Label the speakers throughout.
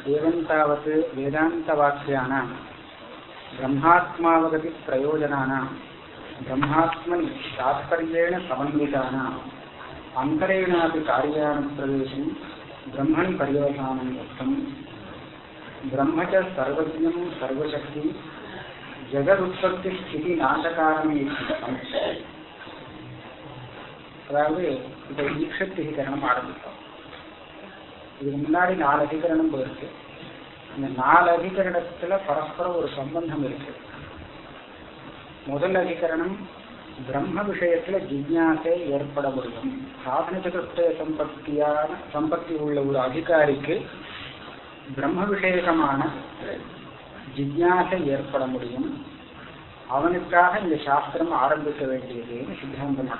Speaker 1: एवं तावत् वेदान्तवाक्यानां ब्रह्मात्मावगतिप्रयोजनानां ब्रह्मात्मनि तात्पर्येण समन्वितानाम् अन्तरेणापि कार्यानुप्रवेशं ब्रह्मणि पर्यवसानं दत्तं ब्रह्म च सर्वज्ञं सर्वशक्ति ஜெகதுற்பத்திஸ்திதிநாசகாரம் அதாவது இப்போ ஈக்ஷத்திகரணம் ஆரம்பித்தோம் இதுக்கு முன்னாடி நாலு அதிகரணம் போயிருக்கு. அந்த நாலு அதிகரணத்துல பரஸ்பரம் ஒரு சம்பந்தம் இருக்கு. முதல் அதிகரணம் பிரம்ம விஷயத்துல ஜிக்ஞாசை ஏற்பட முடியும். சாதன சதுர்த்த சம்பத்தியான சம்பத்தி உள்ள ஒரு அதிகாரிக்கு பிரம்ம விஷயகமான ஜிக்ஞாசை ஏற்பட முடியும். அவனுக்காக இந்த சாஸ்திரம் ஆரம்பிக்க வேண்டியதுன்னு சித்தாந்தம்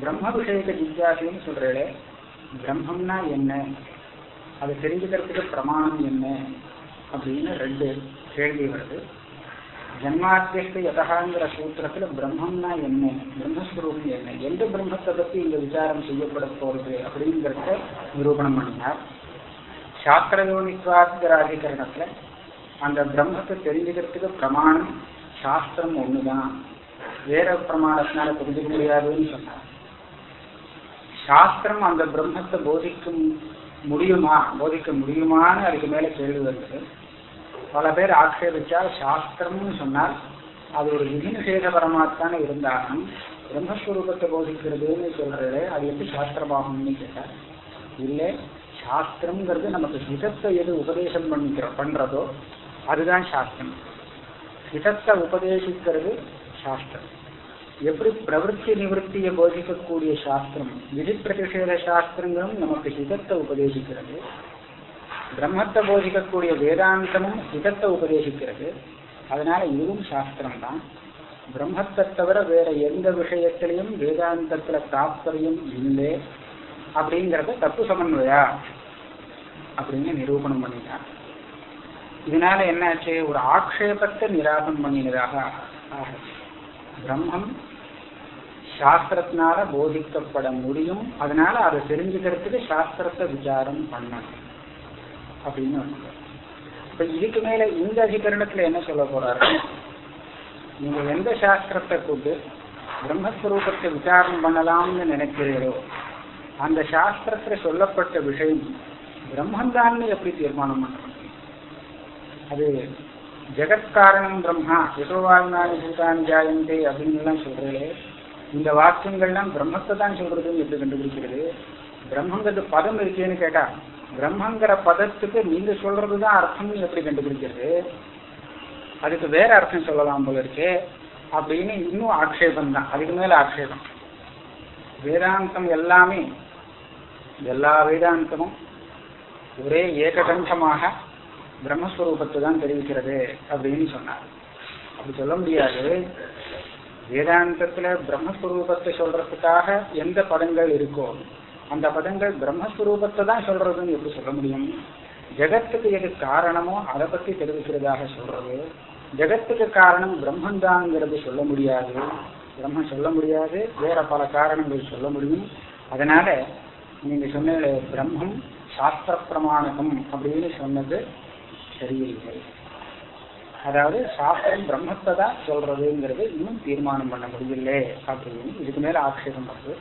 Speaker 1: பிரம்ம விஷயக ஜிக்யாசைன்னு சொல்றே பிரம்மம்னா என்ன? அதை தெரிஞ்சுக்கிறதுக்கு பிரமாணம் என்ன? அப்படின்னு ரெண்டு கேள்வி வருது. ஜன்மாத்தியஸ்து யதகாங்கிற சூத்திரத்துல பிரம்மம்னா என்ன? பிரம்மஸ்வரூபம் என்ன? எந்த பிரம்மத்தை பத்தி இங்க விசாரம் செய்யப்பட போறது அப்படிங்கிறத நிரூபணம் பண்ணினார். சாஸ்திரயோனித்வாங்கிற அதிகரணத்துல அந்த பிரம்மத்தை தெரிஞ்சுக்கிறதுக்கு பிரமாணம் சாஸ்திரம் ஒண்ணுதான். வேற பிரமாணத்தினால தெரிஞ்சுக்க முடியாதுன்னு சொன்னார். சாஸ்திரம் அந்த பிரம்மத்தை போதிக்கும் முடியுமா? போதிக்க முடியுமான்னு அதுக்கு மேலே கேள்வி வருது. பல பேர் ஆட்சேபிச்சால் சாஸ்திரம்னு சொன்னால் அது ஒரு விதி நிஷேத இருந்தாலும் பிரம்மஸ்வரூபத்தை போதிக்கிறதுன்னு சொல்றது அது எப்படி சாஸ்திரமாகும்னு கேட்டார். இல்லை சாஸ்திரம்ங்கிறது நமக்கு ஹிதத்தை எது உபதேசம் பண்ணிக்கிற பண்றதோ அதுதான் சாஸ்திரம். ஹிதத்தை உபதேசிக்கிறது சாஸ்திரம். எப்படி பிரவருத்தி நிவர்த்தியை போதிக்கக்கூடிய சாஸ்திரம் விதி பிரதிஷேத சாஸ்திரங்களும் நமக்கு ஹிதத்தை உபதேசிக்கிறது. பிரம்மத்தை போதிக்கக்கூடிய வேதாந்தமும் ஹிதத்தை உபதேசிக்கிறது. அதனால இதுவும் சாஸ்திரம் தான் பிரம்மத்தை தவிர வேற எந்த விஷயத்திலையும் வேதாந்தத்துல தாற்பயம் இல்லை அப்படிங்கறத தப்பு சமன்வயா? அப்படின்னு நிரூபணம் பண்ணிட்டார். இதனால என்னாச்சு? ஒரு ஆக்ஷேபத்தை நிராபம் பண்ணினதாக ஆகும் பிரம்மம் சாஸ்திரத்தினால போதிக்கப்பட முடியும். அதனால அதை தெரிஞ்சுக்கிறதுக்கு சாஸ்திரத்தை விசாரம் பண்ணணும். அப்படின்னு இப்ப இதுக்கு மேல இந்த அதிகரணத்துல என்ன சொல்ல போறாரு? நீங்க எந்த சாஸ்திரத்தை கூட்டு பிரம்மஸ்வரூபத்தை விசாரணம் பண்ணலாம்னு நினைக்கிறீரோ அந்த சாஸ்திரத்துல சொல்லப்பட்ட விஷயம் பிரம்மந்தான்னு எப்படி தீர்மானம் பண்றோம் அது ஜெகத்காரணம் பிரம்மா யசோவாயுனானி பூதான் ஜாயந்தே அப்படின்னு எல்லாம் சொல்றீங்களே இந்த வாக்கியங்கள்லாம் பிரம்மத்தை தான் சொல்றதுன்னு எப்படி கண்டுபிடிக்கிறது? பிரம்மங்கிறது பதம் இருக்கேன்னு கேட்டா பிரம்மங்கிற பதத்துக்கு நீங்க சொல்றதுதான் அர்த்தம்னு எப்படி கண்டுபிடிக்கிறது? அதுக்கு வேற அர்த்தம் சொல்லலாம் போல இருக்கே அப்படின்னு இன்னும் ஆக்ஷேபம் தான் அதுக்கு மேல ஆக்ஷேபம் வேதாந்தம் எல்லாமே எல்லா வேதாந்தமும் ஒரே ஏககண்டமாக பிரம்மஸ்வரூபத்தை தான் தெரிவிக்கிறது அப்படின்னு சொன்னார். அப்படி சொல்ல முடியாது. வேதாந்தத்துல பிரம்மஸ்வரூபத்தை சொல்றதுக்காக எந்த பதங்கள் இருக்கோ அந்த பதங்கள் பிரம்மஸ்வரூபத்தை தான் சொல்றதுன்னு எப்படி சொல்ல முடியும்? ஜெகத்துக்கு எது காரணமோ அதை பத்தி தெரிவிக்கிறதாக சொல்றது. ஜெகத்துக்கு காரணம் பிரம்மந்தாங்கிறது சொல்ல முடியாது. பிரம்மம் சொல்ல முடியாது வேற பல காரணங்கள் சொல்ல முடியும். அதனால நீங்க சொன்ன பிரம்மம் சாஸ்திர பிரமாணகம் அப்படின்னு சொன்னது சரியில்லை. அதாவது சாஸ்திரம் பிரம்மத்தை தான் சொல்றதுங்கிறது இன்னும் தீர்மானம் பண்ண முடியல அப்படின்னு இதுக்கு மேல ஆக்ஷேபம் வருது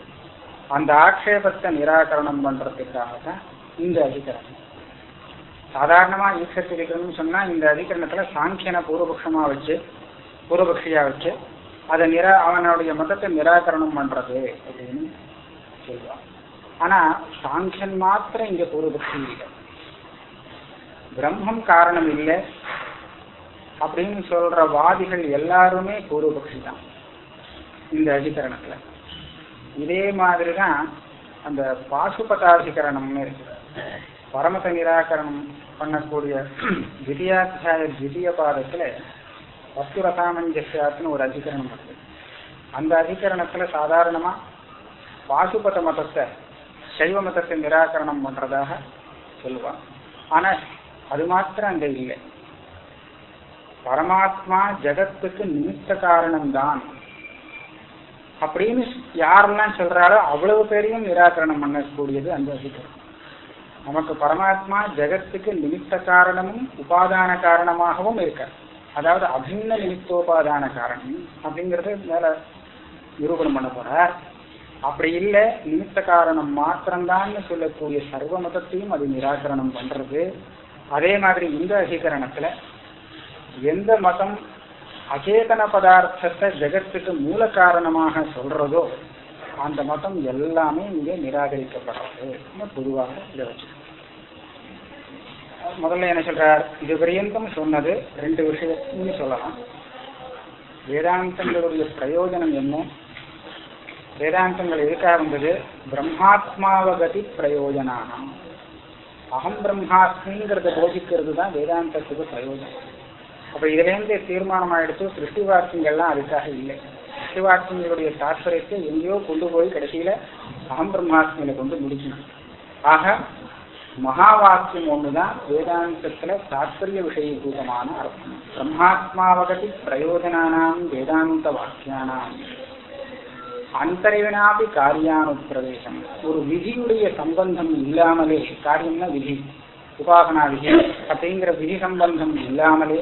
Speaker 1: அந்த ஆக்ஷேபத்தை நிராகரணம் பண்றதுக்காக தான் இந்த அதிகரணம். சாதாரணமா ஈஸ்வரத்திரிக்கணும்னு சொன்னா இந்த அதிகரணத்துல சாங்கியனை பூர்வபக்ஷமா வச்சு பூர்வபக்ஷியா வச்சு அதை நிரா அவனுடைய மதத்தை நிராகரணம் பண்றது அப்படின்னு சொல்லுவான். ஆனா சாங்கியன் மாத்திரம் இங்க பூர்வபக்ஷி இல்லை. பிரம்மம் காரணம் இல்லை. அப்படின்னு சொல்ற வாதிகள் எல்லாருமே பூர்வபக்ஷி தான் இந்த அதிகரணத்துல. இதே மாதிரிதான் அந்த பாசுபதாதிகரணம்னு இருக்கு. பரமத நிராகரணம் பண்ணக்கூடிய திவ்யாத்தியாய திவ்ய பாதத்துல வஸ்து ரசாமஞ்சஸ்யாத்துன்னு ஒரு அதிகரணம் இருக்கு. அந்த அதிகரணத்துல சாதாரணமா பாசுபத மதத்தை சைவ மதத்தை நிராகரணம் பண்றதாக சொல்லுவான் ஆனா அது மாத்திரம் அங்க இல்லை. பரமாத்மா ஜெகத்துக்கு நிமித்த காரணம்தான். அப்படின்னு யாரெல்லாம் சொல்றாரோ அவ்வளவு பேரையும் நிராகரணம் பண்ணக்கூடியது அந்த அதிகாரம் நமக்கு பரமாத்மா ஜெகத்துக்கு நிமித்த காரணமும் உபாதான காரணமாகவும் இருக்க அதாவது அபின்ன நிமித்தோபாதான காரணம் அப்படிங்கறது மேல நிரூபணம் பண்ண போறார். அப்படி இல்லை நிமித்த காரணம் மாத்திரம்தான் சொல்லக்கூடிய சர்வ மதத்தையும் அது நிராகரணம் பண்றது. அதே மாதிரி இந்த அதிகரணத்துல எந்த மதம் அச்சேதன பதார்த்தத்தை ஜெகத்துக்கு மூல காரணமாக சொல்றதோ அந்த மதம் எல்லாமே இங்கே நிராகரிக்கப்படாது பொதுவாக இதை வச்சு முதல்ல என்ன சொல்றார்? இது பரியந்தம் சொன்னது ரெண்டு விஷயம்னு சொல்லலாம். வேதாந்தங்களுடைய பிரயோஜனம் என்ன? வேதாந்தங்கள் எதுக்காக இருந்தது பிரம்மாத்மாவகதி பிரயோஜனானம். அகம் பிரம்மாஸ்மிங்கிறத போதிக்கிறது தான் வேதாந்தத்துக்கு பிரயோஜனம். அப்ப இதுலேருந்து தீர்மானம் ஆயிடுச்சு சிருஷ்டி வாக்கியங்கள்லாம் அதுக்காக இல்லை. சிருஷ்டி வாக்கியங்களுடைய தாற்பயத்தை எங்கேயோ கொண்டு போய் கடைசியில அகம் பிரம்மாஸ்மியில கொண்டு முடிக்கணும். ஆக மகா வாக்கியம் ஒண்ணுதான் வேதாந்தத்துல தாற்பய விஷயபூதமான அர்த்தம். பிரம்மாத்மாவகதி பிரயோஜனானாம் வேதாந்த வாக்கியானாம். அந்தரவினாபி காரியானுப்பிரவேசம். ஒரு விதியுடைய சம்பந்தம் இல்லாமலே காரியம்னா விதி உபாசனா விதி அப்படிங்கிற விதி சம்பந்தம் இல்லாமலே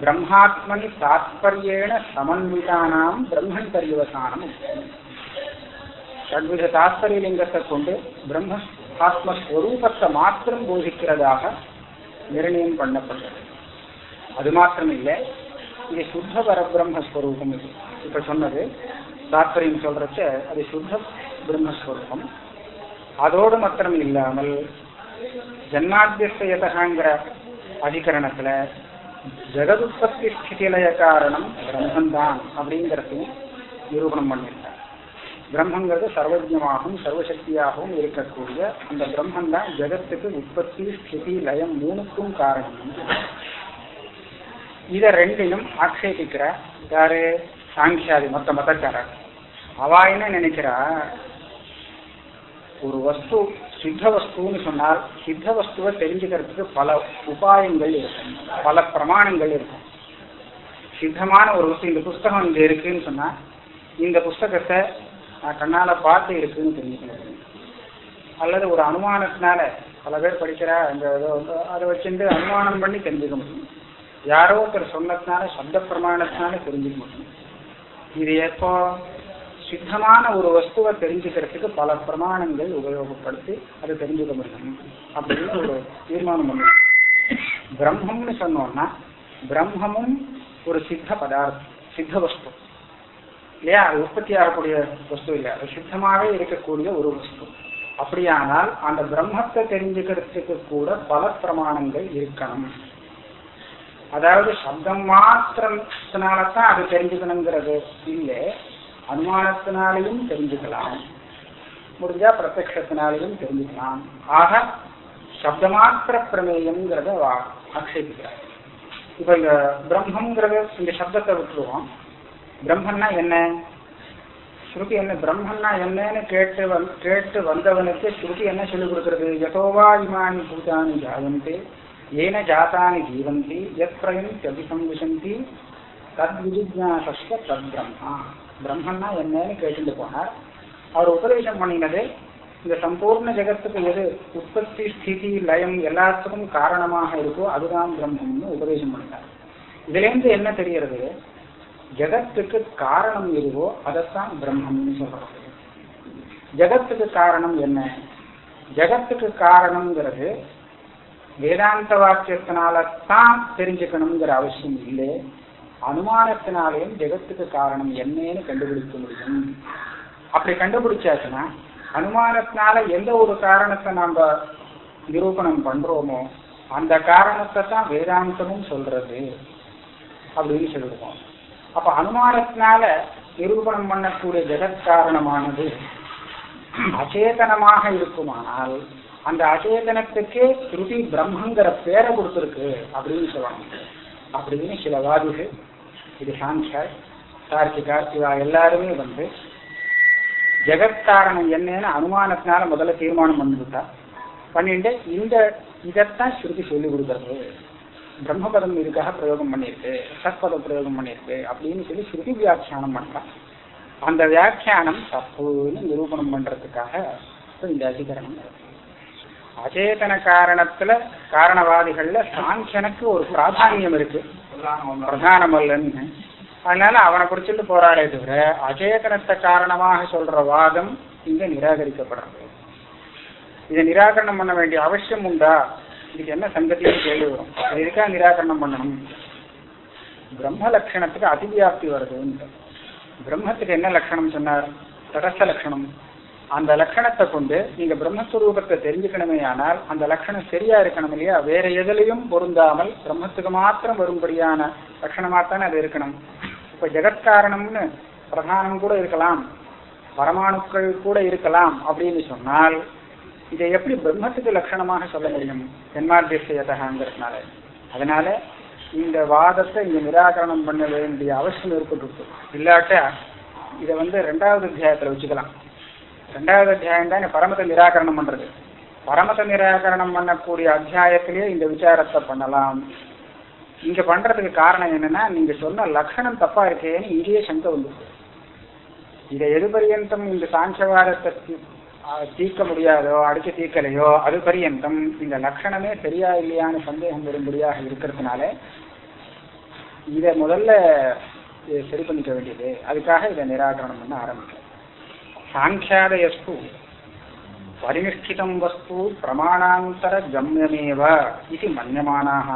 Speaker 1: பிரம்மாத்மனி தாத்பரியேன சமன்விதானாம் பிரம்மன் பரியவசானம் தன்வித தாத்பரியலிங்கத்தை கொண்டு பிரம்ம ஆத்மஸ்வரூபத்தை மாத்திரம் போதிக்கிறதாக நிர்ணயம் பண்ணப்பட்டது. அது மாத்திரம் இல்லை இது சுத்த பரபிரம்மஸ்வரூபம் இது. இப்ப சொன்னது தாத்பரியம் சொல்றச்ச அது சுத்த பிரம்மஸ்வரூபம். அதோடு மாத்திரம் இல்லாமல் ஜன்மாத்தியஸ்தயதகாங்கிற அதிகரணத்துல ஜெகதுற்பத்தி ஸ்திதிலய காரணம் பிரம்மந்தான் அப்படிங்கிறதையும் நிரூபணம் பண்ணியிருக்கார். பிரம்மங்கிறது சர்வஜமாகவும் சர்வசக்தியாகவும் இருக்கக்கூடிய அந்த பிரம்மன் தான் ஜெகத்துக்கு உற்பத்தி ஸ்திதி லயம் மூணுக்கும் காரணம். இதை ரெண்டிலும் ஆக்ஷேபிக்கிற யாரு? சாங்கியாதி மொத்த மதக்காரர். அவா என்ன நினைக்கிறா ஒரு வஸ்து சித்த வஸ்துன்னு சொன்னால் சித்த வஸ்துவை தெரிஞ்சுக்கிறதுக்கு பல உபாயங்கள் இருக்கும். பல பிரமாணங்கள் இருக்கும். சித்தமான ஒரு வஸ்து இந்த புஸ்தகம் இங்கே இருக்குன்னு சொன்னால் இந்த புஸ்தகத்தை நான் கண்ணால் பார்த்து இருக்குன்னு தெரிஞ்சுக்கணும். அல்லது ஒரு அனுமானத்தினால பல பேர் படிக்கிறா அந்த இதை வந்து அதை வச்சுட்டு அனுமானம் பண்ணி தெரிஞ்சுக்க முடியும். யாரோ ஒருத்தர் சொன்னதுனால சப்த பிரமாணத்தினால தெரிஞ்சுக்க முடியும். இது எப்போ? சித்தமான ஒரு வஸ்துவை தெரிஞ்சுக்கிறதுக்கு பல பிரமாணங்கள் உபயோகப்படுத்தி அதை தெரிஞ்சுக்க முடியும். அப்படின்னு ஒரு தீர்மானம் பண்ணி பிரம்மம்னு சொன்னோம்னா பிரம்மமும் ஒரு சித்த பதார்த்தம் சித்த வஸ்து. இல்லையா? அது உற்பத்தி ஆகக்கூடிய வஸ்து இல்லை அது சித்தமாகவே இருக்கக்கூடிய ஒரு வஸ்து. அப்படியானால் அந்த பிரம்மத்தை தெரிஞ்சுக்கிறதுக்கு கூட பல பிரமாணங்கள் இருக்கணும். அதாவது சப்தம் மாத்திரத்தினாலதான் அது தெரிஞ்சுக்கணுங்கிறது. இல்லை அனுமானத்தினாலையும் தெரிஞ்சுக்கலாம். முடிஞ்சா பிரத்யத்தினாலையும் தெரிஞ்சுக்கலாம். ஆக சப்தமாத்திர பிரமேயம்ங்கிறத ஆக்ஷேபிக்கிறார் இப்ப இந்த பிரம்மங்கிறது இந்த சப்தத்தை விட்டுருவோம். பிரம்மன்னா என்ன? ஸ்ருதி என்ன? பிரம்மன்னா என்னன்னு கேட்டு வந் கேட்டு வந்தவனுக்கு ஸ்ருதி என்ன சொல்லிக் கொடுக்கறது? யதோவா இமானி பூதானி ஜாயந்தே ஏன ஜாத்தானி ஜீவந்தி எத் பிரயம் தியதிசம் விசந்தி தத் விஜிஜாசஸ்த தத் பிரம்மா. பிரம்மன்னா என்னன்னு கேட்டுட்டு போனார். அவர் உபதேசம் பண்ணினது இந்த சம்பூர்ண ஜெகத்துக்கு எது? உற்பத்தி ஸ்திதி லயம் எல்லாத்துக்கும் காரணமாக இருக்கோ அதுதான் பிரம்மம்னு உபதேசம் பண்ணினார் இதுல இருந்து என்ன தெரியறது ஜெகத்துக்கு காரணம் எதுவோ அதைத்தான் பிரம்மம்னு சொல்றது ஜெகத்துக்கு காரணம் என்ன? ஜெகத்துக்கு காரணம்ங்கிறது வேதாந்த வாக்கியத்தினால தான் தெரிஞ்சுக்கணுங்கிற அவசியம் இல்லை. அனுமானத்தினாலேயும் ஜெகத்துக்கு காரணம் என்னன்னு கண்டுபிடிக்க முடியும். அப்படி கண்டுபிடிச்சாச்சுன்னா அனுமானத்தினால எந்த ஒரு காரணத்தை நாம நிரூபணம் பண்றோமோ அந்த காரணத்தை தான் வேதாந்தமும் சொல்றது அப்படின்னு சொல்லுவோம் அப்ப அனுமானத்தினால நிரூபணம் பண்ணக்கூடிய ஜெகத் காரணமானது அச்சேதனமாக இருக்குமானால் அந்த அச்சேதனத்துக்கு ஸ்ருதி பிரம்மங்கிற பேரை கொடுத்துருக்கு அப்படின்னு சொல்லணும் அப்படின்னு சில வாதிகள் இது சாங்கியார் கார்த்திகார் இவா எல்லாருமே வந்து ஜெகத்காரணம் என்னன்னு அனுமானத்தினால முதல்ல தீர்மானம் பண்ணிவிட்டா. பண்ணிட்டு இந்த இதைத்தான் ஸ்ருதி சொல்லி கொடுக்கறது. பிரம்மபதம் இதுக்காக பிரயோகம் பண்ணியிருக்கு சத்பதம் பிரயோகம் பண்ணியிருக்கு அப்படின்னு சொல்லி ஸ்ருதி வியாக்கியானம் பண்ணுறான் அந்த வியாக்கியானம் தப்புன்னு நிரூபணம் பண்றதுக்காக இந்த அதிகரணம் அச்சேதன காரணத்துல காரணவாதிகள்ல சாங்கியனுக்கு ஒரு பிராதானியம் இருக்கு. பிரதானம் அல்லன்னு அதனால அவனை குறிச்சிட்டு போராடே தவிர அச்சேதனத்தை காரணமாக சொல்ற வாதம் இங்க நிராகரிக்கப்படுறது இதை நிராகரணம் பண்ண வேண்டிய அவசியம் உண்டா? இதுக்கு என்ன சங்கத்தியும் கேள்வி வரும். இது எதுக்காக நிராகரணம் பண்ணணும்? பிரம்ம லட்சணத்துக்கு அதிவியாப்தி வருதுன்னு பிரம்மத்துக்கு என்ன லட்சணம் சொன்னார்? தடஸ்த லட்சணம். அந்த லட்சணத்தை கொண்டு நீங்க பிரம்மஸ்வரூபத்தை தெரிஞ்சுக்கணுமே ஆனால் அந்த லட்சணம் சரியா இருக்கணும் இல்லையா? வேற எதுலையும் பொருந்தாமல் பிரம்மத்துக்கு மாத்திரம் வரும்படியான லட்சணமாத்தானே அது இருக்கணும். இப்ப ஜெகத்காரணம்னு பிரதானம் கூட இருக்கலாம் பரமாணுக்கள் கூட இருக்கலாம் அப்படின்னு சொன்னால் இதை எப்படி பிரம்மத்துக்கு லட்சணமாக சொல்ல முடியும்? ஜென்மாத்தியசயதகாங்கிறதுனால அதனால இந்த வாதத்தை இங்க நிராகரணம் பண்ண வேண்டிய அவசியம் இருக்கட்டும். இல்லாட்ட இதை வந்து ரெண்டாவது அத்தியாயத்துல வச்சுக்கலாம். ரெண்டாவது அத்தியாயம் தான் பரமத்தை நிராகரணம் பண்றது. பரமத்தை நிராகரணம் பண்ணக்கூடிய அத்தியாயத்திலேயே இந்த விசாரத்தை பண்ணலாம். இங்க பண்றதுக்கு காரணம் என்னன்னா நீங்க சொன்ன லக்ஷணம் தப்பா இருக்கேன்னு இங்கேயே சங்க வந்துருக்கு இதை எது பரியந்தம் இந்த சாஞ்சவாதத்தை தீ- தீர்க்க முடியாதோ அடிச்சு தீர்க்கலையோ அது பரியந்தம். இந்த லட்சணமே சரியா இல்லையான்னு சந்தேகம் வரும்படியாக இருக்கிறதுனால இதை முதல்ல சரி பண்ணிக்க வேண்டியது. அதுக்காக இதை நிராகரணம் பண்ண ஆரம்பிக்கிறேன் சாங்கியாதயஸ்து பரிநிஷ்டிதம் வஸ்து பிரமாணாந்தர கம்யமேவ இது மன்யமானாக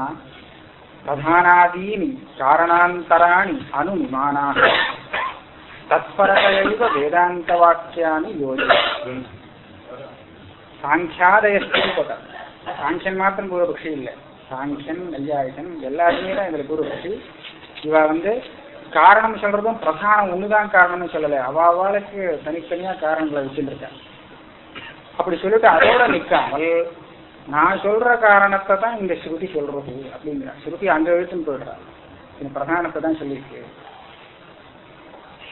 Speaker 1: பிரதானாதீனி காரணாந்தராணி அனுமிமானாக தத்பரதையைவ வேதாந்தவாக்கியானி யோஜி சாங்கியாதயஸ்து சாங்கியன் மாத்திரம் பூர்வபக்ஷி இல்லை சாங்கியன் நையாயிகன் எல்லாருமே தான் இதுல பூர்வபக்ஷி இவ வந்து காரணம் சொல்றதும் பிரதானம் ஒண்ணுதான் காரணம்னு சொல்லலை. அவாவாளுக்கு தனித்தனியா காரணங்களை வச்சுட்டு இருக்காங்க அப்படி சொல்லிட்டு அதோட நிக்காமல் நான் சொல்ற காரணத்தை தான் இந்த ஸ்ருதி சொல்றது அப்படிங்கிற ஸ்ருதி அங்க எழுத்துன்னு போயிடுறா. இந்த பிரதானத்தை தான் சொல்லியிருக்கு.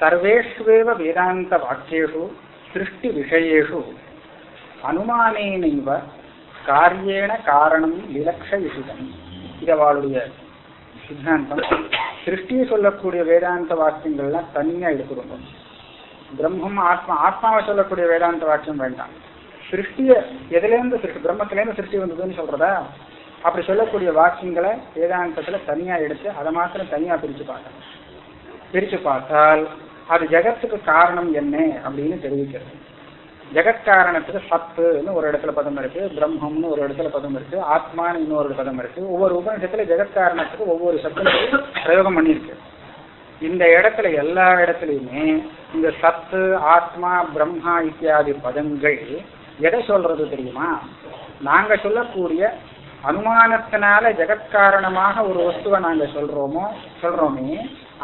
Speaker 1: சர்வேஷ்வேவ வேதாந்த வாக்கியேஷு சிருஷ்டி விஷயேஷு அனுமானேனைவ காரியேன காரணம் விலக்ஷயிஷிதம் இது அவளுடைய சித்தாந்தம். சிருஷ்டியை சொல்லக்கூடிய வேதாந்த வாக்கியங்கள்லாம் தனியா எடுத்துக்கணும். பிரம்மம் ஆத்மா ஆத்மாவை சொல்லக்கூடிய வேதாந்த வாக்கியம் வேண்டாம். சிருஷ்டிய எதுலேருந்து சிருஷ்டி பிரம்மத்திலேருந்து சிருஷ்டி வந்ததுன்னு சொல்றதா? அப்படி சொல்லக்கூடிய வாக்கியங்களை வேதாந்தத்துல தனியா எடுத்து அதை மாத்திரம் தனியா பிரிச்சு பார்க்கணும். பிரிச்சு பார்த்தால் அது ஜெகத்துக்கு காரணம் என்ன அப்படின்னு தெரிவிக்கிறது. ஜெகத்காரணத்துக்கு சத்துன்னு ஒரு இடத்துல பதம் இருக்கு பிரம்மம்னு ஒரு இடத்துல பதம் இருக்கு ஆத்மான்னு இன்னொரு பதம் இருக்கு. ஒவ்வொரு உபநிஷத்துல ஜெகத்காரணத்துக்கு ஒவ்வொரு சத்தும் பிரயோகம் பண்ணியிருக்கு. இந்த இடத்துல எல்லா இடத்துலையுமே இந்த சத்து ஆத்மா பிரம்மா இத்தியாதி பதங்கள் எதை சொல்றது தெரியுமா? நாங்க சொல்லக்கூடிய அனுமானத்தினால ஜெகத்காரணமாக ஒரு வஸ்துவை நாங்க சொல்றோமோ சொல்றோமே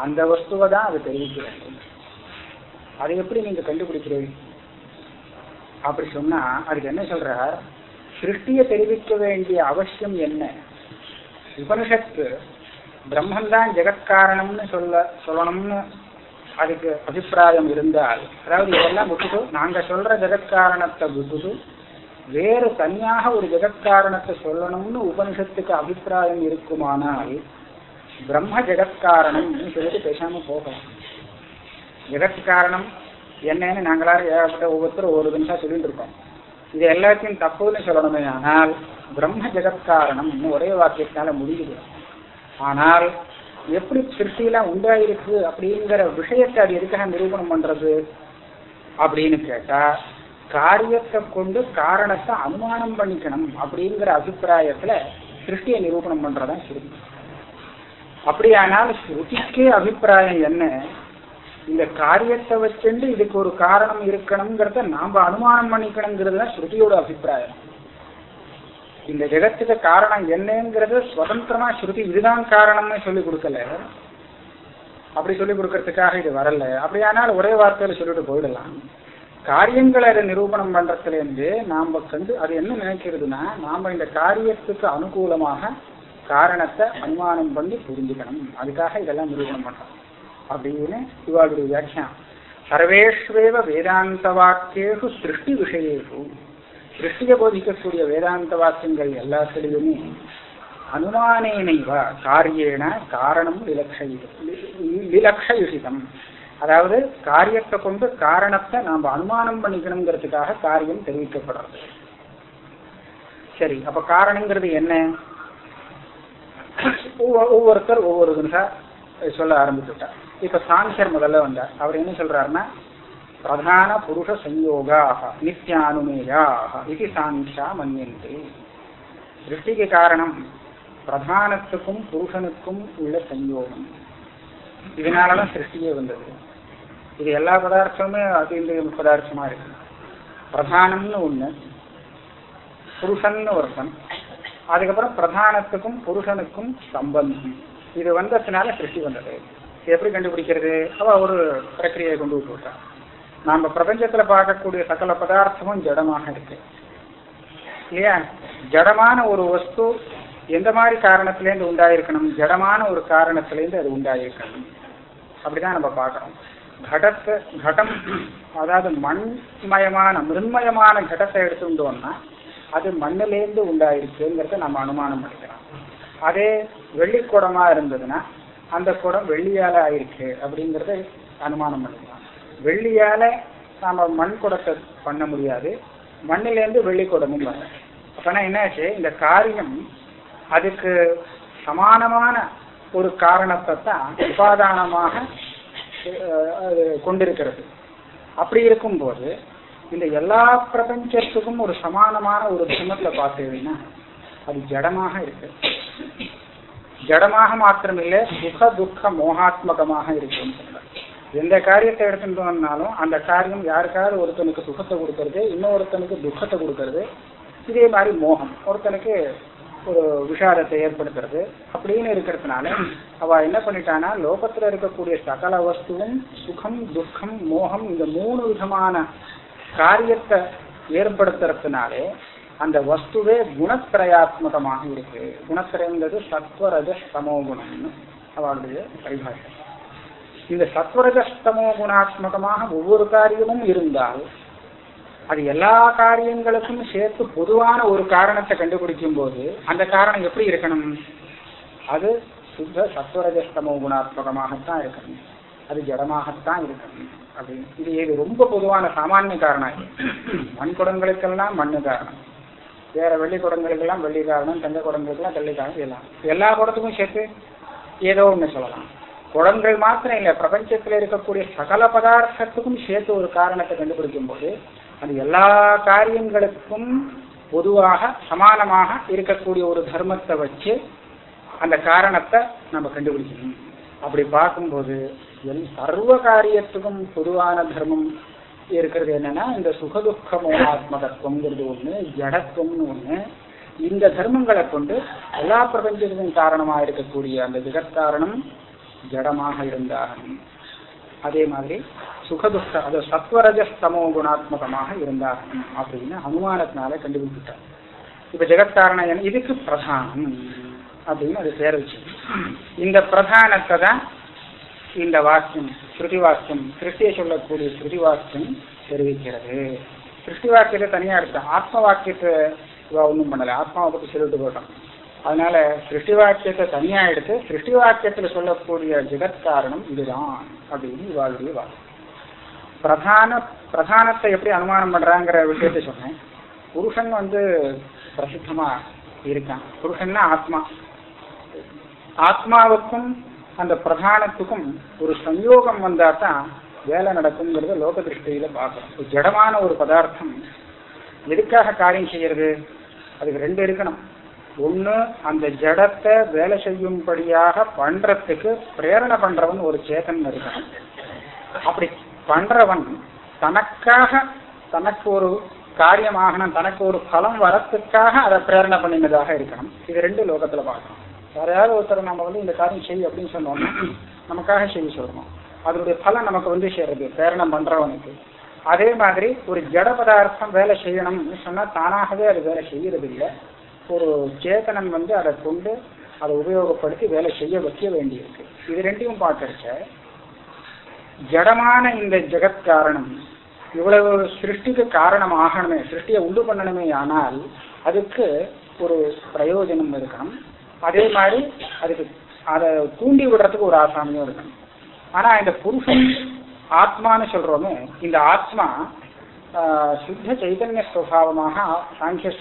Speaker 1: அந்த வஸ்துவை தான் அது தெரிவிக்கிறது. அதை எப்படி நீங்க கண்டுபிடிக்கிறீங்க அப்படி சொன்னா அதுக்கு என்ன சொல்றார்? சிருஷ்டியை தெரிவிக்க வேண்டிய அவசியம் என்ன? உபனிஷத்து பிரம்மந்தான் ஜெகத்காரணம்னு சொல்ல சொல்லணும்னு அதுக்கு அபிப்பிராயம் இருந்தால் அதாவது இதெல்லாம் விட்டுட்டு நாங்க சொல்ற ஜெகத்காரணத்தை விட்டுட்டு வேறு தனியாக ஒரு ஜெகத்காரணத்தை சொல்லணும்னு உபனிஷத்துக்கு அபிப்பிராயம் இருக்குமானால் பிரம்ம ஜெகத்காரணம்னு சொல்லிட்டு பேசாம போகலாம். ஜெகத்காரணம் என்னன்னு நாங்களாக ஏகப்பட்ட ஒவ்வொருத்தரும் ஒரு நிமிஷம் சொல்லிட்டு இருக்கோம். இது எல்லாத்தையும் தப்புன்னு சொல்லணுமே ஆனால் பிரம்ம ஜெகத்காரணம் ஒரே வாக்கியத்தினால முடியுது. ஆனால் எப்படி சிருஷ்டியெல்லாம் உண்டாயிருக்கு அப்படிங்கிற விஷயத்தை அது எதுக்காக நிரூபணம் பண்றது அப்படின்னு கேட்டா காரியத்தை கொண்டு காரணத்தை அனுமானம் பண்ணிக்கணும் அப்படிங்கிற அபிப்பிராயத்துல சிருஷ்டியை நிரூபணம் பண்றதான் ஸ்ருதி அப்படியானால் ஸ்ருதிக்கே அபிப்பிராயம் என்ன? இந்த காரியத்தை வச்சுட்டு இதுக்கு ஒரு காரணம் இருக்கணுங்கிறத நாம அனுமானம் பண்ணிக்கணுங்கிறது தான் ஸ்ருதியோட அபிப்பிராயம். இந்த ஜெகத்துக்கு காரணம் என்னங்கிறது சுதந்திரமா ஸ்ருதி இதுதான் காரணம்னு சொல்லி கொடுக்கல. அப்படி சொல்லி கொடுக்கறதுக்காக இது வரல. அப்படியானால் ஒரே வார்த்தையில சொல்லிட்டு போயிடலாம். காரியங்களை அதை நிரூபணம் பண்றதுல இருந்து நாம கண்டு அது என்ன நினைக்கிறதுனா நாம இந்த காரியத்துக்கு அனுகூலமாக காரணத்தை அனுமானம் பண்ணி புரிஞ்சுக்கணும். அதுக்காக இதெல்லாம் நிரூபணம் பண்றோம். அப்படின்னு இவாளுடைய வியாக்கியம் சர்வேஷ்வேவ வேதாந்த வாக்கியேஷு சிருஷ்டி விஷயேஷு சிருஷ்டியை போதிக்கக்கூடிய வேதாந்த வாக்கியங்கள் எல்லாத்திலையுமே அனுமானேனைவ காரியேன காரணம் விலக்ஷயிதம் விலக்ஷயுஷிதம் அதாவது காரியத்தை கொண்டு காரணத்தை நாம் அனுமானம் பண்ணிக்கணுங்கிறதுக்காக காரியம் தெரிவிக்கப்படுறது. சரி அப்ப காரணங்கிறது என்ன? ஒவ்வொருத்தர் ஒவ்வொரு சொல்ல ஆரம்பிச்சுட்டார். இப்ப சாங்கியர் முதல்ல வந்தார். அவர் என்ன சொல்றாருன்னா பிரதான புருஷ சம்யோகாக நித்தியானுமேயாக இது சாங்கியா மன்னியந்தே சிருஷ்டிக்கு காரணம் பிரதானத்துக்கும் புருஷனுக்கும் உள்ள சஞ்சோகம். இதனாலதான் சிருஷ்டியே வந்தது. இது எல்லா பதார்த்தமுமே அதீந்திரிய பதார்த்தமா இருக்கு. பிரதானம்னு ஒண்ணு புருஷன்னு ஒருத்தன் அதுக்கப்புறம் பிரதானத்துக்கும் புருஷனுக்கும் சம்பந்தம். இது வந்ததுனால சிருஷ்டி வந்தது. எப்படி கண்டுபிடிக்கிறது? அவ ஒரு பிரக்கிரியை கொண்டு விட்டு நாம பிரபஞ்சத்துல பார்க்கக்கூடிய சகல பதார்த்தமும் ஜடமாக இருக்கு. இல்லையா? ஜடமான ஒரு வஸ்து எந்த மாதிரி காரணத்திலேருந்து உண்டாயிருக்கணும்? ஜடமான ஒரு காரணத்திலேருந்து அது உண்டாயிருக்கணும். அப்படிதான் நம்ம பார்க்கறோம். கடத்தை கடம் அதாவது மண்மயமான மிருண்மயமான கடத்தை எடுத்துட்டோம்னா அது மண்ணிலேருந்து உண்டாயிருக்குங்கிறத நம்ம அனுமானம் பண்ணிக்கிறோம் அதே வெள்ளிக்கூடமா இருந்ததுன்னா அந்த குடம் வெள்ளியால ஆயிருக்கு அப்படிங்கறத அனுமானம் பண்ணிக்கலாம். வெள்ளியால நாம மண் குடத்தை பண்ண முடியாது. மண்ணிலேருந்து வெள்ளி குடமும் வரும். அப்பனா என்னாச்சு? இந்த காரியம் அதுக்கு சமானமான ஒரு காரணத்தை தான் உபாதானமாக அது கொண்டிருக்கிறது. அப்படி இருக்கும்போது இந்த எல்லா பிரபஞ்சத்துக்கும் ஒரு சமானமான ஒரு தர்மத்தை பார்த்தீங்கன்னா அது ஜடமாக இருக்கு. ஜடமாக மாத்திரமில்லை சுக துக்க மோகாத்மகமாக இருக்குன்னு எந்த காரியத்தை எடுத்துட்டோம்னாலும் அந்த காரியம் யாருக்காவது ஒருத்தனுக்கு சுகத்தை கொடுக்கறது இன்னொருத்தனுக்கு துக்கத்தை கொடுக்கறது. இதே மாதிரி மோகம். ஒருத்தனுக்கு ஒரு விஷாதத்தை ஏற்படுத்துறது. அப்படின்னு இருக்கிறதுனால அவ என்ன பண்ணிட்டானா லோகத்துல இருக்கக்கூடிய சகல வஸ்துவும் சுகம் துக்கம் மோகம் இந்த மூணு விதமான காரியத்தை ஏற்படுத்துறதுனாலே அந்த வஸ்துவே குணத்திரயாத்மகமாக இருக்கு. குணத்திரங்கிறது சத்வரஜ சமோ குணம்னு அவளுடைய பரிபாஷை. இந்த சத்வரஜஸ்தமோ குணாத்மகமாக ஒவ்வொரு காரியமும் இருந்தால் அது எல்லா காரியங்களுக்கும் சேர்த்து பொதுவான ஒரு காரணத்தை கண்டுபிடிக்கும் போது அந்த காரணம் எப்படி இருக்கணும்? அது சுத்த சத்வரஜஸ்தமோ குணாத்மகமாகத்தான் இருக்கணும். அது ஜடமாகத்தான் இருக்கணும் அப்படின்னு. இது இது ரொம்ப பொதுவான சாமானிய காரணம். இது. மண் குடங்களுக்கெல்லாம் மண்ணு காரணம். வேற வெள்ளி குடங்களுக்கெல்லாம் வெள்ளி காரணம் தங்க குடங்களுக்கெல்லாம் வெள்ளி காரணம் எல்லாம் எல்லா குடத்துக்கும் சேர்த்து ஏதோ ஒண்ணு சொல்லலாம். குடங்கள் மாத்திரம் இல்லை பிரபஞ்சத்தில் இருக்கக்கூடிய சகல பதார்த்தத்துக்கும் சேர்த்து ஒரு காரணத்தை கண்டுபிடிக்கும் போது அது எல்லா காரியங்களுக்கும் பொதுவாக சமானமாக இருக்கக்கூடிய ஒரு தர்மத்தை வச்சு அந்த காரணத்தை நம்ம கண்டுபிடிக்கணும். அப்படி பார்க்கும்போது எல் சர்வ காரியத்துக்கும் பொதுவான தர்மம் இருக்கிறது என்னன்னா இந்த சுகதுக்க மோகாத்மகத்துவங்கிறது ஒண்ணு ஜடத்துவம்னு ஒண்ணு. இந்த தர்மங்களை கொண்டு எல்லா பிரபஞ்சத்தின் காரணமாக இருக்கக்கூடிய அந்த ஜெகத்காரணம் ஜடமாக இருந்தாகணும். அதே மாதிரி சுகதுஷ்ட அது சத்வரஜஸ்தமோ குணாத்மகமாக இருந்தாகணும் அப்படின்னு அனுமானத்தினால கண்டுபிடிச்சிட்டார். இப்ப ஜெகத்காரணம் இதுக்கு பிரதானம் அப்படின்னு அது சேர வச்சு இந்த பிரதானத்தை தான் இந்த வாக்கியம் ஸ்ருதி வாக்கியம் சிருஷ்டியை சொல்லக்கூடிய ஸ்ருதி வாக்கியம் தெரிவிக்கிறது. சிருஷ்டி வாக்கியத்தை தனியாக இருக்கு ஆத்ம வாக்கியத்தை இவ ஒன்றும் பண்ணலை. ஆத்மாவை பற்றி சொல்லிட்டு போட்டோம் அதனால சிருஷ்டி வாக்கியத்தை தனியா எடுத்து சிருஷ்டி வாக்கியத்துல சொல்லக்கூடிய ஜெகத் காரணம் இதுதான் அப்படின்னு இவாளுடைய வாக்கியம் பிரதான பிரதானத்தை எப்படி அனுமானம் பண்றாங்கிற விஷயத்தை சொன்னேன். புருஷன் வந்து பிரசித்தமா இருக்கான். புருஷன்னா ஆத்மா. ஆத்மாவுக்கும் அந்த பிரதானத்துக்கும் ஒரு சம்யோகம் வந்தா தான் வேலை நடக்குங்கிறத லோக திருஷ்டியில பார்க்கணும். ஒரு ஜடமான ஒரு பதார்த்தம் எதுக்காக காரியம் செய்யறது? அதுக்கு ரெண்டு இருக்கணும். ஒன்று அந்த ஜடத்தை வேலை செய்யும்படியாக பண்றதுக்கு பிரேரணை பண்றவன் ஒரு சேதன் இருக்கணும் அப்படி பண்றவன் தனக்காக தனக்கு ஒரு காரியமாகணும் தனக்கு ஒரு பலம் வரத்துக்காக அதை பிரேரணை பண்ணினதாக இருக்கணும். இது ரெண்டு லோகத்துல பார்க்கணும். யாரையாவது ஒருத்தர் நம்ம வந்து இந்த காரியம் செய் அப்படின்னு சொன்னோம்னா நமக்காக செய்ய சொல்றோம். அதனுடைய பலன் நமக்கு வந்து சேருது. பிரேரணம் பண்றவனுக்கு. அதே மாதிரி ஒரு ஜட பதார்த்தம் வேலை செய்யணும்னு சொன்னா தானாகவே அது வேலை செய்யறது இல்லை ஒரு சேத்தனன் வந்து அதை கொண்டு அதை உபயோகப்படுத்தி வேலை செய்ய வைக்க வேண்டியிருக்கு. இது ரெண்டையும் பார்க்கறச்ச ஜடமான இந்த ஜெகத் காரணம் இவ்வளவு சிருஷ்டிக்கு காரணம் ஆகணுமே சிருஷ்டியை உண்டு பண்ணணுமே ஆனால் அதுக்கு ஒரு பிரயோஜனம் இருக்கணும். அதே மாதிரி அதுக்கு அதை தூண்டி விடுறதுக்கு ஒரு ஆசாமியும் இருக்கும் ஆனா இந்த புருஷன் ஆத்மான்னு சொல்றோமே இந்த ஆத்மா சுத்த சைதன்ய சுவாவமாக சாங்கிய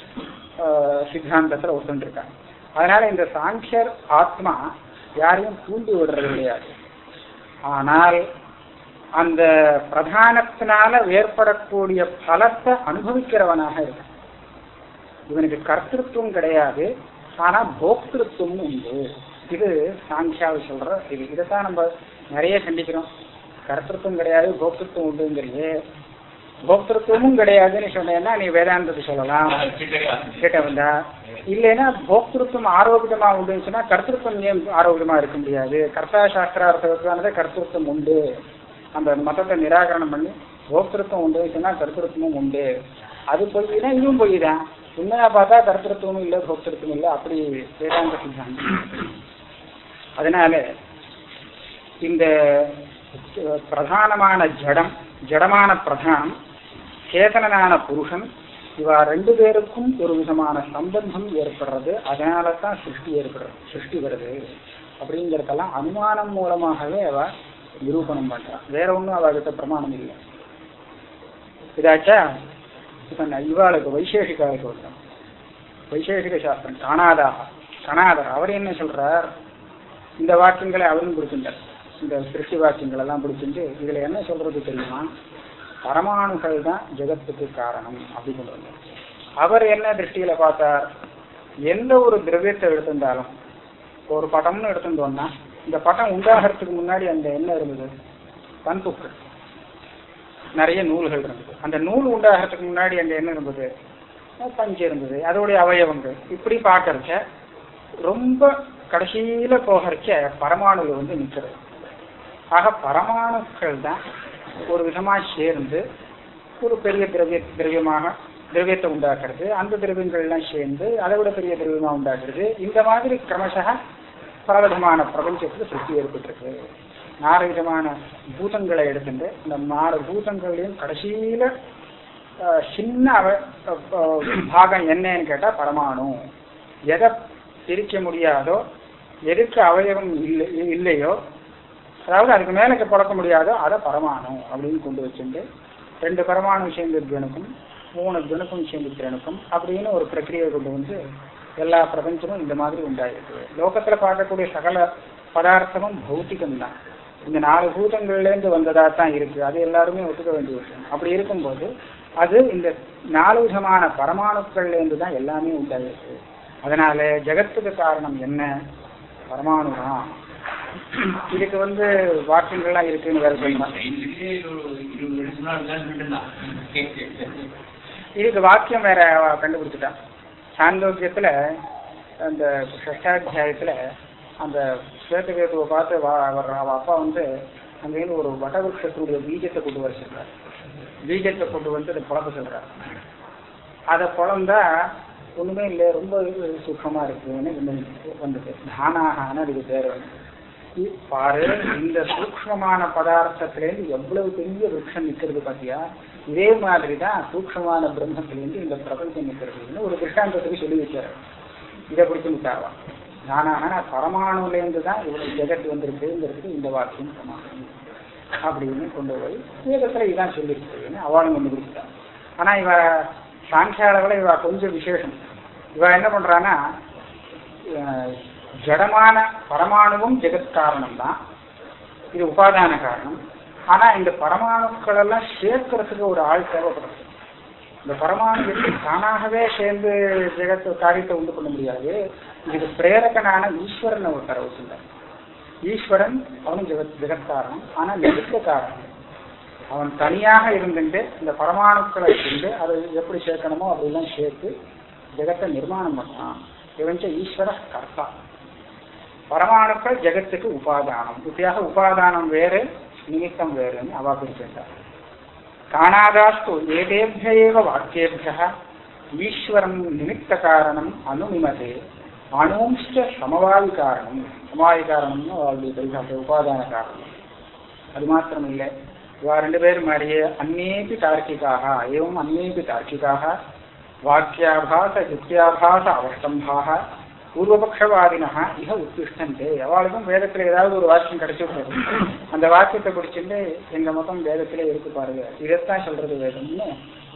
Speaker 1: சித்தாந்தத்தில் ஒத்துருக்காங்க அதனால இந்த சாங்கியர் ஆத்மா யாரையும் தூண்டி விடுறது கிடையாது. ஆனால் அந்த பிரதானத்தினால ஏற்படக்கூடிய பலத்தை அனுபவிக்கிறவனாக இருக்கான். இவனுக்கு கர்த்தத்துவம் கிடையாது. ஆனா போக்திருத்தம் உண்டு. இது சாங்கியாவை சொல்ற இது. இதைத்தான் நம்ம நிறைய கண்டிக்கிறோம். கர்த்திருவம் கிடையாது போக்திருத்தம் உண்டுங்கிறீங்க. போக்திருத்துவமும் கிடையாதுன்னு சொன்னேன்னா நீ வேதாந்தத்தை சொல்லலாம். கேட்ட வந்தா. இல்லைன்னா போக்திருத்தம் ஆரோக்கியமா உண்டுன்னு சொன்னா கர்த்திருத்தம் ஏன் ஆரோக்கியமா இருக்க முடியாது? கர்த்தா சாஸ்திரார்த்தத்துக்கானதே கர்த்திருத்தம் உண்டு. அந்த மதத்தை நிராகரணம் பண்ணி போக்திருத்தம் உண்டுன்னு சொன்னா கர்த்திருத்தமும் உண்டு. அது பொய்னா இதுவும் பொய் தான் உண்மையா பார்த்தா கர்த்திருத்தமும் இல்லை போக்திருத்தமும் இல்லை. அப்படி வேதாந்த சித்தாந்தம் அதனால இந்த பிரதானமான ஜடம் ஜடமான பிரதானம் சேதனனான புருஷன் இவா ரெண்டு பேருக்கும் ஒரு விதமான சம்பந்தம் ஏற்படுறது. அதனால தான் சிருஷ்டி ஏற்படுறது சிருஷ்டி வருது. அப்படிங்கிறதெல்லாம் அனுமானம் மூலமாகவே அவ நிரூபணம் பண்றான் வேற ஒன்றும் அவகிட்ட பிரமாணம் இல்லை. இதாச்சா? இப்ப இவாளுக்கு வைசேஷிகாவுக்கு வந்தோம் வைசேஷிக சாஸ்திரம் காணாதாக கணாதர் அவர் என்ன சொல்றார்? இந்த வாக்கியங்களை அவரும் பிடிச்சிருந்தார் இந்த சிருஷ்டி வாக்கியங்கள் எல்லாம் பிடிச்சிட்டு இதுல என்ன சொல்றது தெரியுமா? பரமாணுகள் தான் ஜெகத்துக்கு காரணம் அப்படின்னு சொல்றாங்க. அவர் என்ன திருஷ்டியில பார்த்தார்? எந்த ஒரு திரவியத்தை எடுத்திருந்தாலும் ஒரு படம்னு எடுத்துட்டோம்னா இந்த படம் உண்டாகிறதுக்கு முன்னாடி அந்த என்ன இருந்தது. பண்புக்கள் நிறைய நூல்கள் இருந்தது. அந்த நூல் உண்டாகிறதுக்கு முன்னாடி அங்கே என்ன இருந்தது? பஞ்சு இருந்தது. அதோடைய அவயவங்கள். இப்படி பார்க்கறச்ச ரொம்ப கடைசியில போகிறச்ச பரமாணுல வந்து நிற்கிறது ஆக பரமாணுக்கள் தான் ஒரு விதமா சேர்ந்து ஒரு பெரிய திரவிய திரவியமாக திரவியத்தை உண்டாக்குறது. அந்த திரவியங்கள்லாம் சேர்ந்து அதை விட பெரிய திரவியமா உண்டாக்குறது. இந்த மாதிரி கிரமசக பலவிதமான பிரபஞ்சத்தில் சுற்றி ஏற்பட்டிருக்கு. நாலு விதமான பூதங்களை எடுத்துட்டு இந்த நாலு பூதங்களையும் கடைசியில சின்ன பாகம் என்னன்னு கேட்டா பரமாணு. எதை பிரிக்க முடியாதோ எதுக்கு அவயவம் இல்லை இல்லையோ அதாவது அதுக்கு மேலே பிறக்க முடியாதோ அதை பரமாணு அப்படின்னு கொண்டு வச்சுட்டு ரெண்டு பரமாணு சேர்ந்து திரணுக்கும் மூணு தினக்கும் சேர்ந்து திரணுக்கும் அப்படின்னு ஒரு பிரக்கிரியை கொண்டு வந்து எல்லா பிரபஞ்சமும் இந்த மாதிரி உண்டாயிருக்கு. லோகத்துல பார்க்கக்கூடிய சகல பதார்த்தமும் பௌத்திகம் தான் இந்த நாலு பூதங்கள்லேருந்து வந்ததாக தான் இருக்கு. அது எல்லாருமே ஒத்துக்க வேண்டிய விஷயம். அப்படி இருக்கும்போது அது இந்த நாலு விதமான பரமாணுக்கள்லேருந்து தான் எல்லாமே உண்டாயிருக்கு. அதனால ஜெகத்துக்கு காரணம் என்ன? பரமாணு தான். இதுக்கு வந்து வாக்கியங்கள்லாம் இருக்குன்னு வேற இதுக்கு வாக்கியம் வேற கண்டுபிடிச்சிட்டான். சாந்தோக்கியத்துல அந்த ஷஷ்டாத்தியாயத்துல அந்த ஸ்வேதகேதுவை பார்த்து அவர் அவ அப்பா வந்து அங்கேருந்து ஒரு வடவிருஷத்தினுடைய பீஜத்தை கொண்டு வர சொல்றாரு. பீஜத்தை கொண்டு வந்து அதை குழப்ப சொல்றாரு. அதை குழந்தா ஒண்ணுமே இல்லை ரொம்ப சுத்தமா இருக்குன்னு வந்தது தானாகான அதுக்கு பேர் வந்து. பாரு இந்த சூக்மமான பதார்த்தத்திலேருந்து எவ்வளவு பெரிய விருட்சம் நிற்கிறது பாத்தியா? இதே மாதிரி தான் சூக்மமான பிரம்மத்திலேருந்து இந்த பிரபஞ்சம் நிற்கிறதுன்னு ஒரு திருஷ்டாந்தத்துக்கு சொல்லி வச்சாரு. இதை பிடிச்சு விட்டாவா நானாக பரமாணுலேருந்து தான் இவ்வளவு ஜெகத் வந்திருக்குங்கிறதுக்கு இந்த வாக்கியம் சமாதானம் அப்படின்னு கொண்டு போய் வேதத்தில் இதான் சொல்லியிருக்குன்னு அவளும் கொண்டு கொடுத்துட்டான் ஆனால் இவ சாங்கியாளவில் இவ கொஞ்சம் விசேஷம். இவ என்ன பண்ணுறான்னா ஜடமான பரமாணுவும் ஜெகத் காரணம் தான் இது உபாதான காரணம். ஆனால் இந்த பரமாணுக்கள் எல்லாம் சேர்க்கறதுக்கு ஒரு ஆள் தேவைப்படுது. இந்த பரமாணு தானாகவே சேர்ந்து ஜெகத்து காரியத்தை உண்டு பண்ண முடியாது. இது பிரேரகனான ஈஸ்வரன் ஒரு தரவு ஈஸ்வரன் அவனும் ஜெகத் ஜெகத் ஆனால் ஆனா காரணம் அவன் தனியாக இருந்துட்டு இந்த பரமாணுக்களை இருந்து அதை எப்படி சேர்க்கணுமோ அப்படிலாம் சேர்த்து ஜெகத்தை நிர்மாணம் பண்ணான். இவன் ஈஸ்வர கர்த்தா. பரமாணுக்கள் ஜெகத்துக்கு உபாதானம். இப்படியாக உபாதானம் வேறு நிமித்தம் வேறுன்னு அவா குறிப்பிட்டார் காணாதாஸ்து ஏதேபிய ஏவ வாக்கியேபிய ஈஸ்வரம் நிமித்த காரணம் அனுமிமதே அணும்ச்ச சமவாயு காரணம். சமவாயு காரணம்னு அவருடைய பரிசாச உபாதான காரணம். அது மாத்திரம் இல்லை இவா ரெண்டு பேர் மாதிரியே அந்நேபி தார்க்கிகாக ஏவம் அந்நேபி தார்க்கிகாக வாக்கியாபாச யுக்தியாபாச அவஸ்தம்பாக பூர்வபக்ஷவாதினா இக உத்திஷ்டந்தே எவாளுக்கும் வேதத்துல ஏதாவது ஒரு வாக்கியம் கிடைச்சிருக்காரு அந்த வாக்கியத்தை பிடிச்சிட்டு எங்க மொத்தம் வேதத்துல இருக்கு பாருங்க. இதைத்தான் சொல்றது வேதம்னு.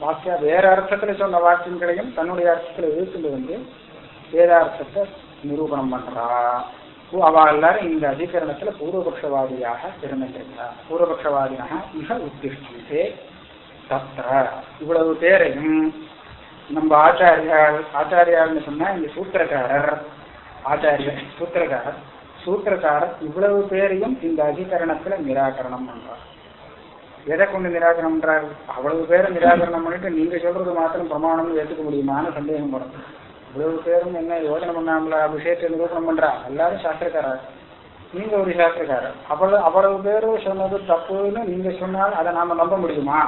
Speaker 1: வாக்கியா வேற அர்த்தத்துல சொன்ன வாக்கியங்களையும் தன்னுடைய அர்த்தத்துல இருக்குது வந்து வேதார்த்தத்தை நிரூபணம் பண்றா. ஓ, அவ எல்லாரும் இந்த அதிகரணத்துல பூர்வபக்ஷவாதியாக இருந்துருக்கா பூர்வபக்ஷவாதினா இக உத்திஷ்டந்தே தத்ர. இவ்வளவு பேரையும் நம்ம ஆச்சாரியார் ஆச்சாரியார்னு சொன்னா இந்த சூத்திரக்காரர் ஆச்சாரியர் சூத்திரக்காரர். சூத்திரக்காரர் இவ்வளவு பேரையும் இந்த அதிகரணத்துல நிராகரணம் பண்றார். எதை கொண்டு நிராகரணம் பண்றார்? அவ்வளவு பேரை நிராகரணம் பண்ணிட்டு நீங்க சொல்றது மாத்திரம் பிரமாணம் ஏற்றுக்க முடியுமான்னு சந்தேகம் வரும். இவ்வளவு பேரும் என்ன யோசனை பண்ணாமல விஷயத்தை நிரூபணம் பண்றா? எல்லாரும் சாஸ்திரக்காரர். நீங்க ஒரு சாஸ்திரக்காரர். அவ்வளவு அவ்வளவு பேரும் சொன்னது தப்புன்னு நீங்க சொன்னால் அதை நாம நம்ப முடியுமா?